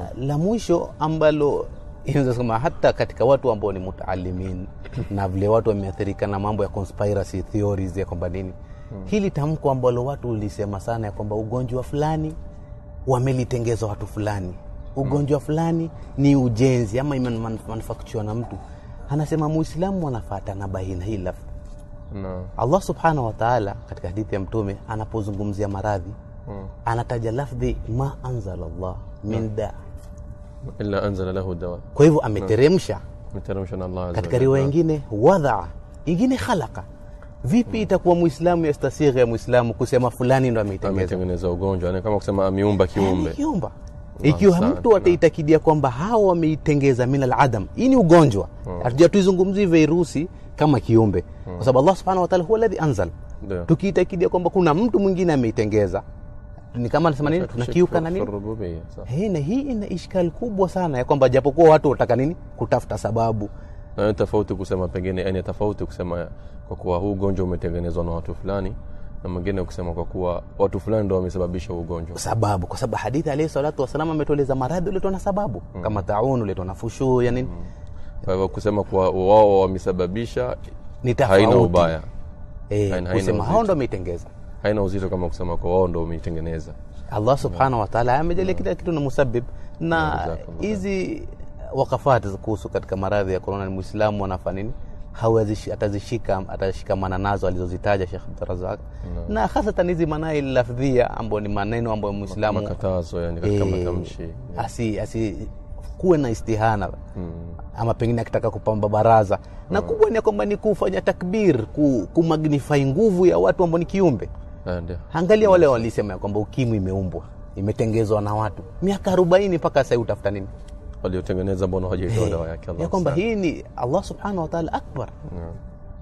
na la mwisho ambalo inaweza sema hata katika watu ambao ni mutaalimin na vile watu wameathirika na mambo ya conspiracy theories ya kwamba nini hmm. hili tamko ambalo watu ulisema sana ya kwamba ugonjwa fulani wamelitengeza watu fulani ugonjwa fulani ni ujenzi ama imemanufakchua na mtu anasema muislamu anafata na baina hii lafdhi no. allah subhanahu wa taala katika hadithi ya mtume anapozungumzia maradhi hmm. anataja lafdhi ma anzala llah min no. da illa anzala lahu dawa. Kwa hivyo ameteremsha ameteremsha na Allah katika wa riwaya nyingine ingine wadhaa ingine khalaqa. Vipi itakuwa muislamu yastasigha ya muislamu kusema fulani ndo ameitengeneza ametengeneza ugonjwa. Ni kama kusema ameumba kiumbe. kiumba ikiwa mtu ataitakidia kwamba hawa wameitengeza min aladam hii ni ugonjwa. Hatuja tuizungumzii virusi kama kiumbe. Kwa sababu allah subhanahu wa ta'ala huwa ladhi anzal tukiitakidia kwamba kuna mtu mwingine ameitengeza ni kama anasema nini? Tunakiuka na nini. He, na hii ina ishkali kubwa sana ya kwamba japokuwa watu wataka nini? Kutafuta sababu. Na ni tofauti kusema pengine yani tofauti kusema kwa kuwa huu ugonjwa umetengenezwa na watu fulani na mwingine kusema kwa kuwa watu fulani ndio wamesababisha ugonjwa. Sababu kwa sababu hadithi alayhi salatu wasalam ametueleza maradhi uletwa na sababu. Kama taun uletwa na fushuu ya nini kwa hivyo kusema kuwa wao wamesababisha ni tofauti. haina ubaya. Eh, Haina- kusema hao ndio ndo ameitengeza haina uzito kama kusema kwa wao ndo umeitengeneza allah subhanahu wataala amejalia kila kitu na musabib. Na hizi wakafati kuhusu katika maradhi ya korona ni mwislamu anafaa nini? Hawezi atazishika atashikamana nazo alizozitaja Sheikh Abdurazak na hasatan hizi manai lafdhia ambao ni maneno ambayo mwislamu makatazo yani katika eh, matamshi. asi, asi kuwe na istihana. Ama pengine akitaka kupamba baraza. Na kubwa ni kwamba ni kufanya takbir ku, kumagnify nguvu ya watu ambao ni kiumbe ndio. Angalia wale walisema ya kwamba ukimwi imeumbwa imetengezwa na watu. Miaka arobaini mpaka sahii utafuta nini? Waliotengeneza mbona hawajaitoa dawa yake? Allah ya kwamba hii ni allah subhanahu wataala akbar. Naam.